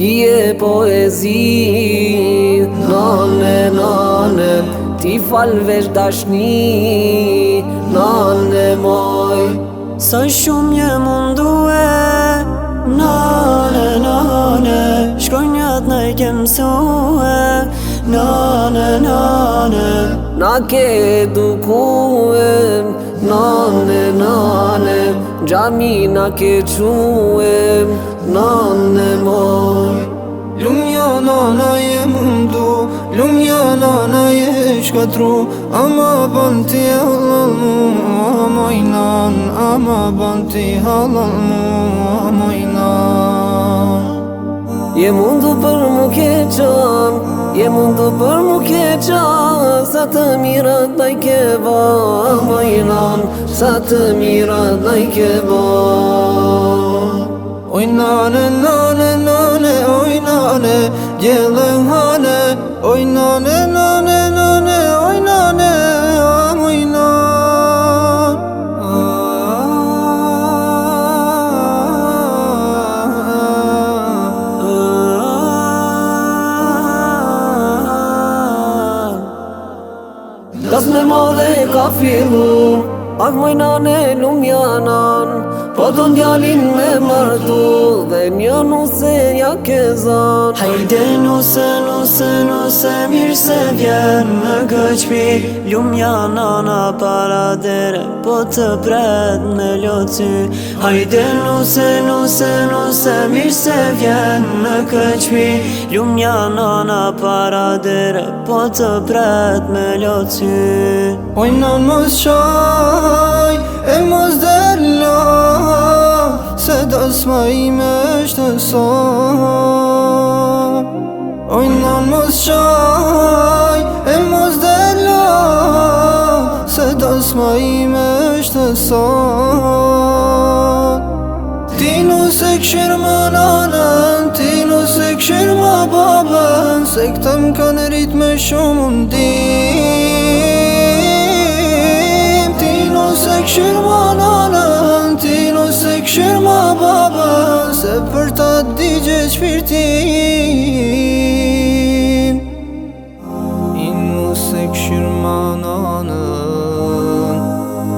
ti e poezi Nane, nane, ti falvesh dashni Nane, moj Sa shumë një mundu e Nane, nane, shkoj njët në i kem su e Nane, nane, na ke duku e Nane, nane Gjamina ke quem Nane moj Lumë jo nana je mundu Lumë jo nana je shkatru Ama ban ti halal mu Ama i nan Ama ban ti halal mu Ama i nan Je mundu për mu ke Jemu të për mu keqa Sa të mirat da i ke ba Bajlan Sa të mirat da i ke ba Oj nane, nane, nane Oj nane sofre Ak moj nane lum janan Po të ndjalin me martu Dhe një nuse ja kezan Hajde nuse nuse nuse Mirë se vjen me gëqpi Lum janan a para dere Po të pret me loci Hajde nuse nuse nuse Mirë se vjen me gëqpi Lum janan a para dere Po të pret me loci Oj në më shumë das mai möchte so Ein Mann muss schei, er muss der la Se das mai möchte so Tino sek şirman anan, tino sek şirma baban Sektem kan ritme şumun din teşvirdim این موسیق شرمانانın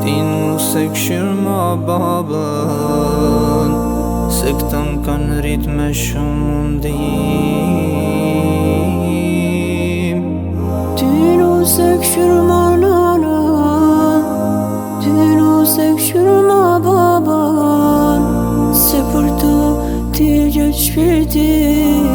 Din موسیق شرما بابın Sıktım kan ritme şumundayım Din din موسیق شرما il gjithë suis